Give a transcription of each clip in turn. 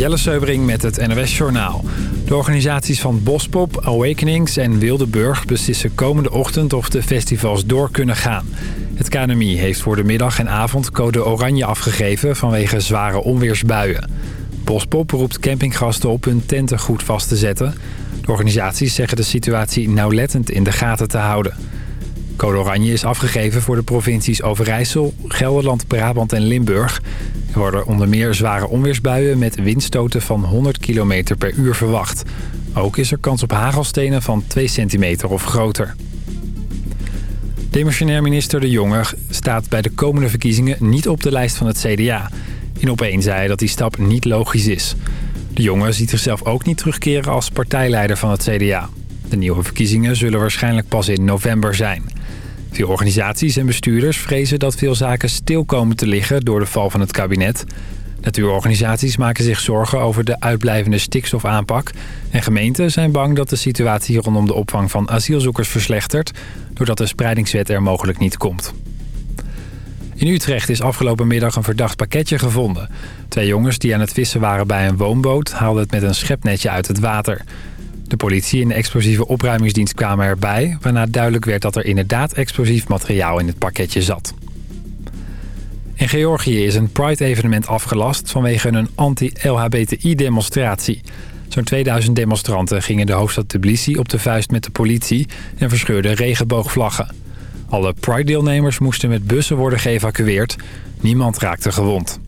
Jelle Seubring met het NOS Journaal. De organisaties van Bospop, Awakenings en Wildeburg beslissen komende ochtend of de festivals door kunnen gaan. Het KNMI heeft voor de middag en avond code oranje afgegeven vanwege zware onweersbuien. Bospop roept campinggasten op hun tenten goed vast te zetten. De organisaties zeggen de situatie nauwlettend in de gaten te houden. Code oranje is afgegeven voor de provincies Overijssel, Gelderland, Brabant en Limburg... Er worden onder meer zware onweersbuien met windstoten van 100 km per uur verwacht. Ook is er kans op hagelstenen van 2 centimeter of groter. Demissionair minister De Jonge staat bij de komende verkiezingen niet op de lijst van het CDA. In opeen zei hij dat die stap niet logisch is. De Jonge ziet zichzelf ook niet terugkeren als partijleider van het CDA. De nieuwe verkiezingen zullen waarschijnlijk pas in november zijn. Veel organisaties en bestuurders vrezen dat veel zaken stil komen te liggen door de val van het kabinet. Natuurorganisaties maken zich zorgen over de uitblijvende stikstofaanpak. En gemeenten zijn bang dat de situatie rondom de opvang van asielzoekers verslechtert... doordat de spreidingswet er mogelijk niet komt. In Utrecht is afgelopen middag een verdacht pakketje gevonden. Twee jongens die aan het vissen waren bij een woonboot... haalden het met een schepnetje uit het water. De politie en de explosieve opruimingsdienst kwamen erbij... waarna duidelijk werd dat er inderdaad explosief materiaal in het pakketje zat. In Georgië is een Pride-evenement afgelast vanwege een anti-LHBTI-demonstratie. Zo'n 2000 demonstranten gingen de hoofdstad Tbilisi op de vuist met de politie... en verscheurden regenboogvlaggen. Alle Pride-deelnemers moesten met bussen worden geëvacueerd. Niemand raakte gewond.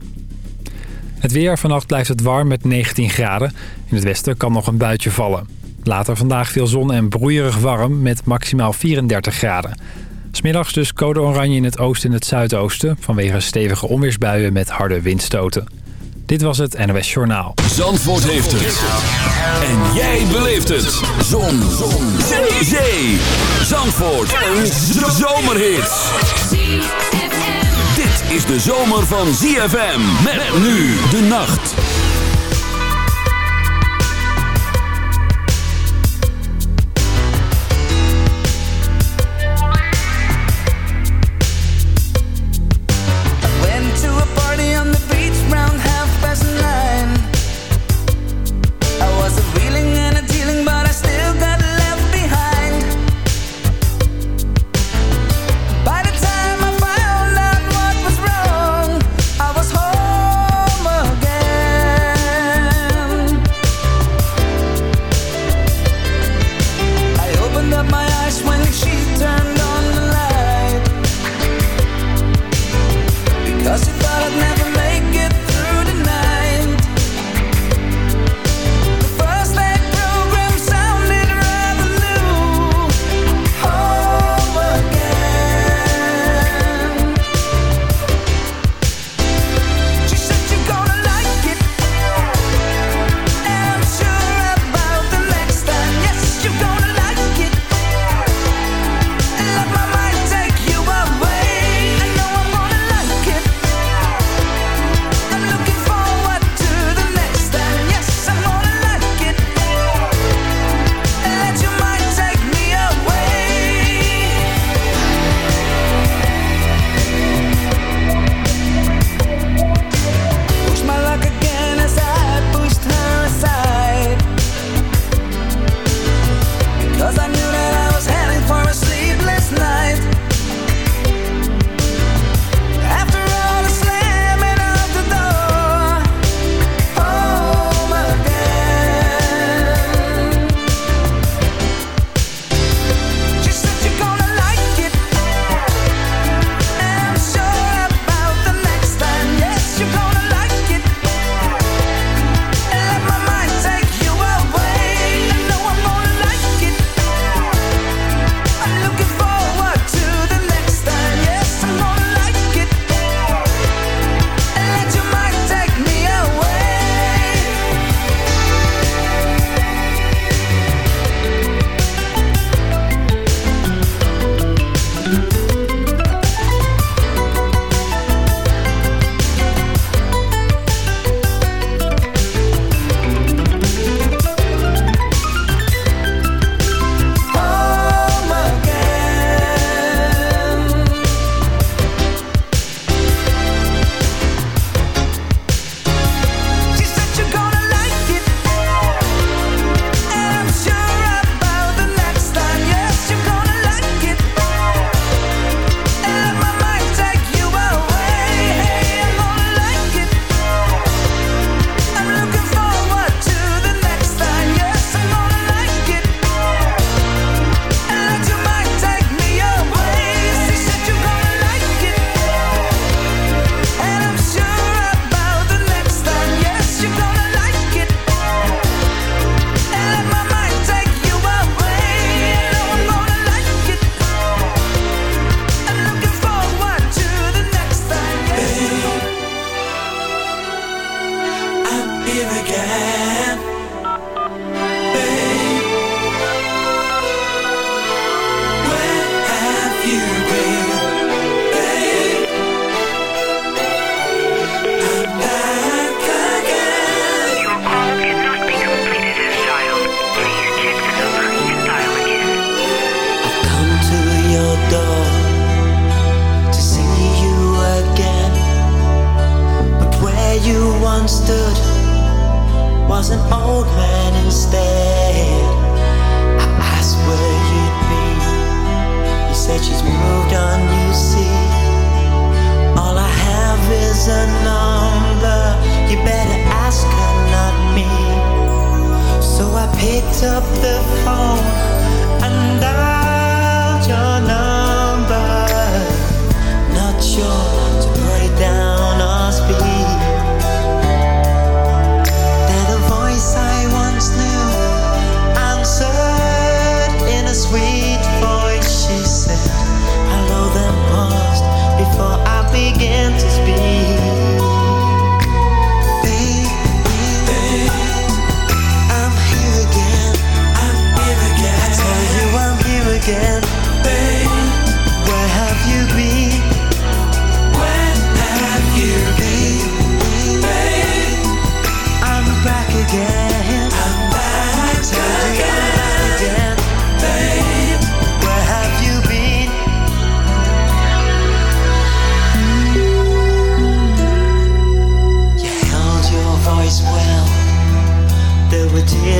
Het weer. Vannacht blijft het warm met 19 graden. In het westen kan nog een buitje vallen. Later vandaag veel zon en broeierig warm met maximaal 34 graden. Smiddags dus code oranje in het oosten en het zuidoosten... vanwege stevige onweersbuien met harde windstoten. Dit was het NOS Journaal. Zandvoort heeft het. En jij beleeft het. Zon. zon. Zee. Zee. Zandvoort. Een zomerhit. Dit is de zomer van ZFM. Met nu de nacht.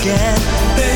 again.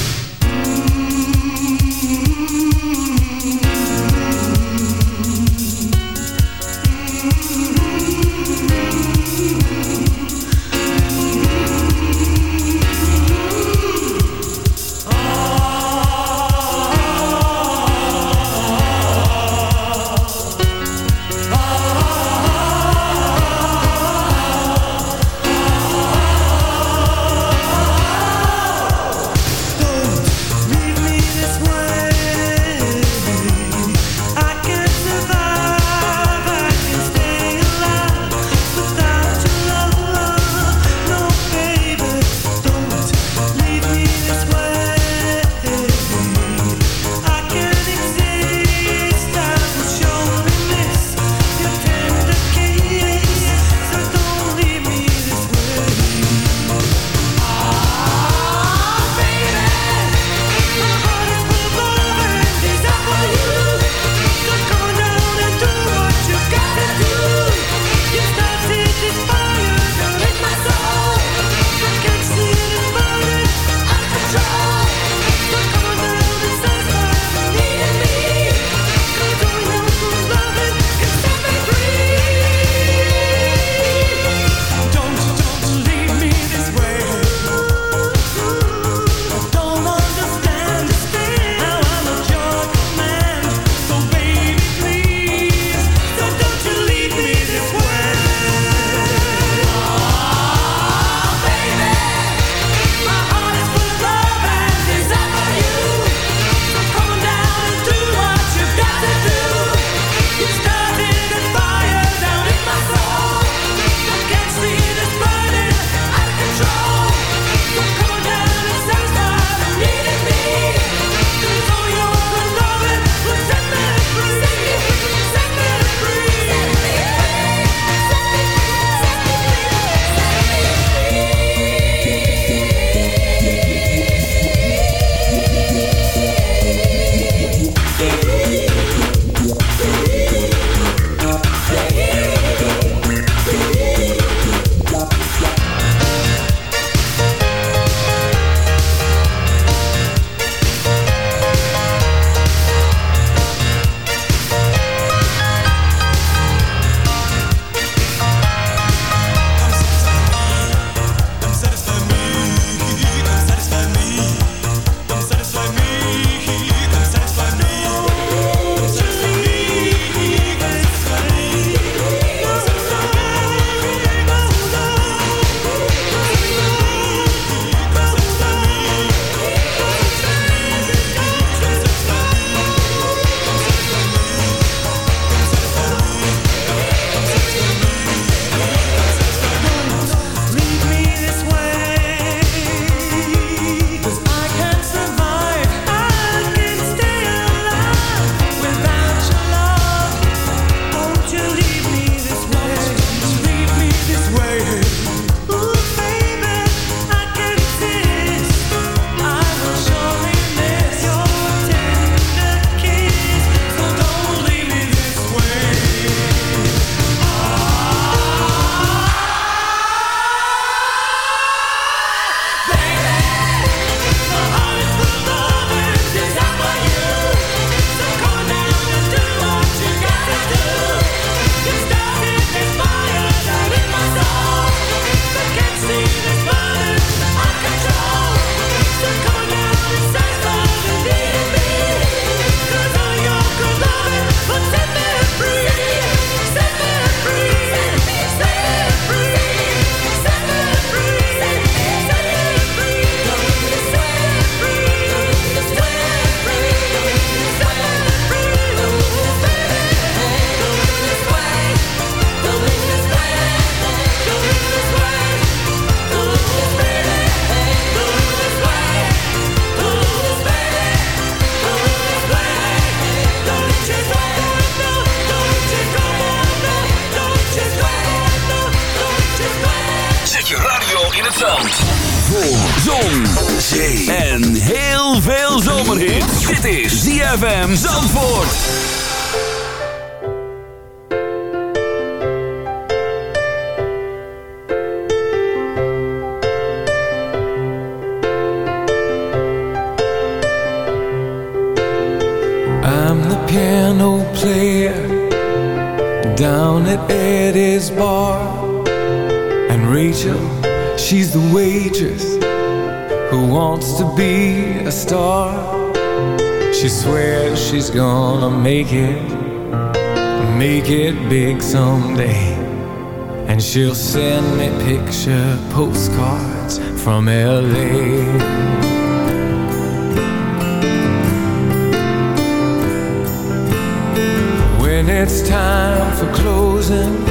Eddie's bar And Rachel, she's the waitress who wants to be a star. She swears she's gonna make it, make it big someday. And she'll send me picture postcards from LA. When it's time for closing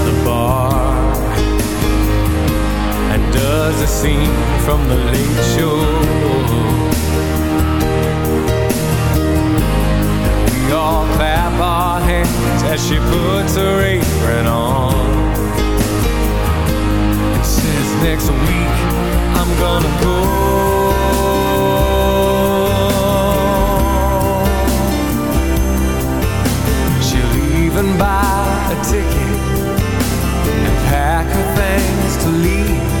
does a scene from the late show. We all clap our hands as she puts her apron on and says, Next week I'm gonna go. She'll even buy a ticket and pack her things to leave.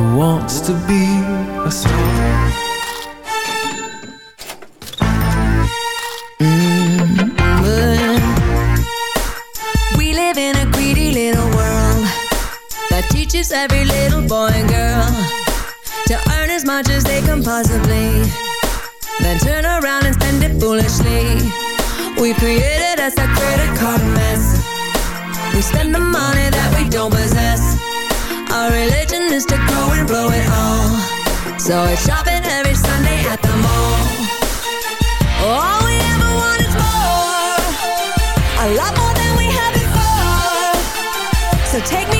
who wants to be a star. Mm-hmm. We live in a greedy little world that teaches every little boy and girl to earn as much as they can possibly then turn around and spend it foolishly. We created us a credit card mess. We spend the money that we don't possess our religion is to grow and blow it all. So we're shopping every Sunday at the mall. All we ever want is more. A lot more than we had before. So take me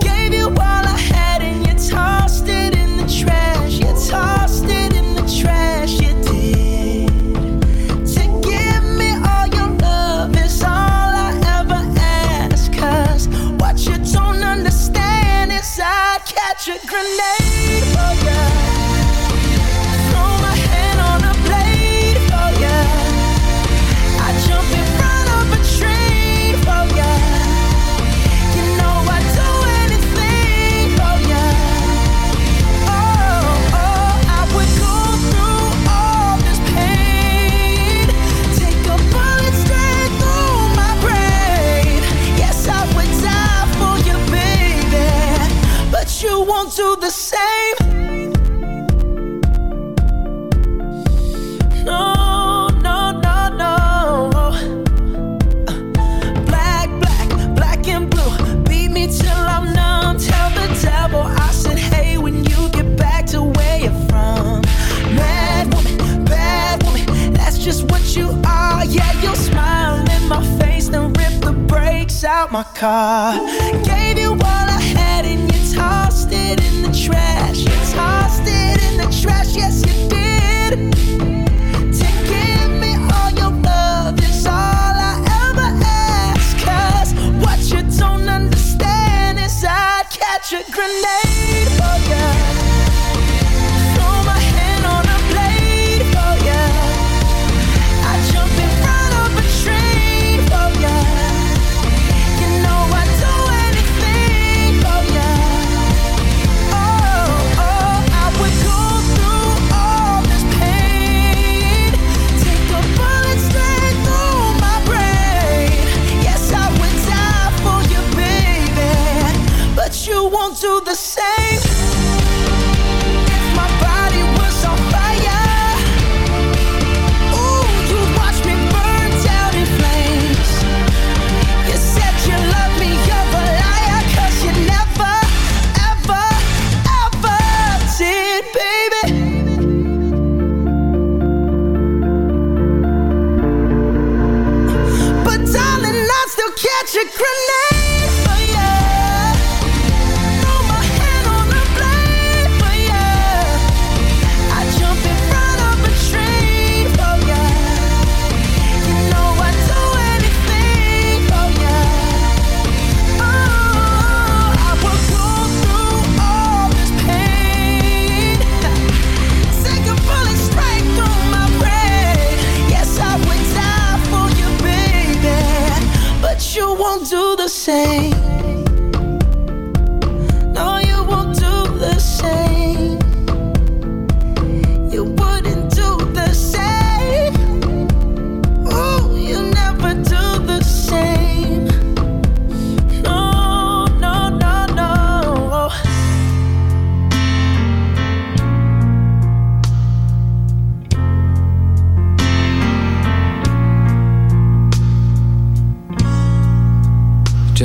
Sunday. my car. Yeah.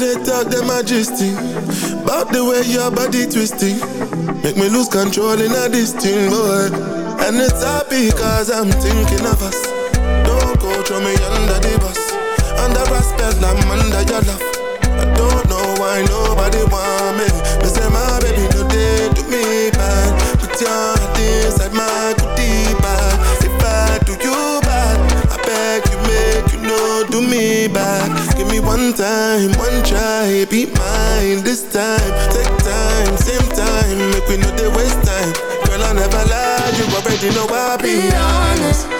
they talk them majesty About the way your body twisting. Make me lose control in a this boy And it's happy cause I'm thinking of us. Don't go throw me under the bus. Under respect, I'm under your love. I don't know why nobody want me. Me say my baby, no they do me bad. Put your heart inside my one time, one try Be mine this time. Take time, same time Make we know they waste time. Girl, I never lie You already know I be Be honest, you